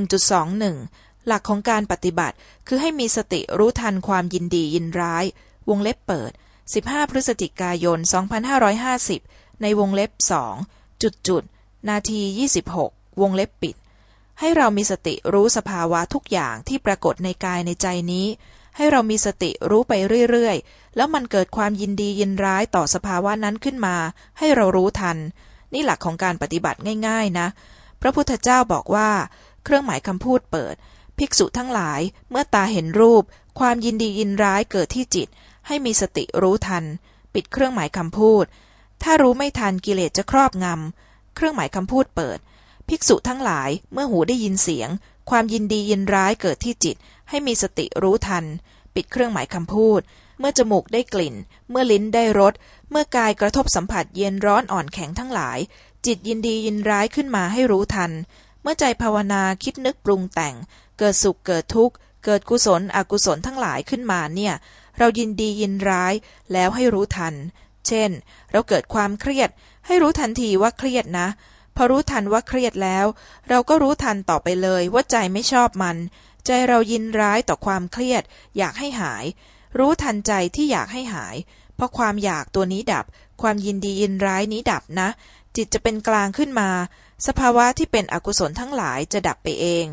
1.21 หลักของการปฏิบัติคือให้มีสติรู้ทันความยินดียินร้าย วงเล็บเปิด 15 พฤศจิกายน 2550 ในวงเล็บสองจุดจุดนาที 26 วงเล็บปิด ให้เรามีสติรู้สภาวะทุกอย่างที่ปรากฏในกายในใจนี้ ให้เรามีสติรู้ไปเรื่อยๆ แล้วมันเกิดความยินดียินร้ายต่อสภาวะนั้นขึ้นมา ให้เรารู้ทัน นี่หลักของการปฏิบัติง่ายๆนะ พระพุทธเจ้าบอกว่า เครื่องหมายคำพูดเปิด ภิกษุทั้งหลายเมื่อตาเห็นรูป ความยินดียินร้ายเกิดที่จิต ให้มีสติรู้ทัน ปิดเครื่องหมายคำพูด ถ้ารู้ไม่ทันกิเลสจะครอบงำ เครื่องหมายคำพูดเปิด ภิกษุทั้งหลายเมื่อหูได้ยินเสียง ความยินดียินร้ายเกิดที่จิต ให้มีสติรู้ทัน ปิดเครื่องหมายคำพูด เมื่อจมูกได้กลิ่น เมื่อลิ้นได้รสเมื่อกายกระทบสัมผัสเย็นร้อนอ่อนแข็งทั้งหลายจิตยินดียินร้ายขึ้นมาให้รู้ทัน เมื่อใจภาวนาคิดนึกปรุงแต่ง เกิดสุขเกิดทุกข์ เกิดกุศลอกุศลทั้งหลายขึ้นมาเนี่ย เรายินดียินร้ายแล้วให้รู้ทัน เช่น เราเกิดความเครียด ให้รู้ทันทีว่าเครียดนะพอรู้ทันว่าเครียดแล้ว เราก็รู้ทันต่อไปเลยว่าใจไม่ชอบมัน ใจเรายินร้ายต่อความเครียด อยากให้หาย รู้ทันใจที่อยากให้หาย เพราะความอยากตัวนี้ดับ ความยินดียินร้ายนี้ดับนะ จิตจะเป็นกลางขึ้นมา สภาวะที่เป็นอกุศลทั้งหลายจะดับไปเอง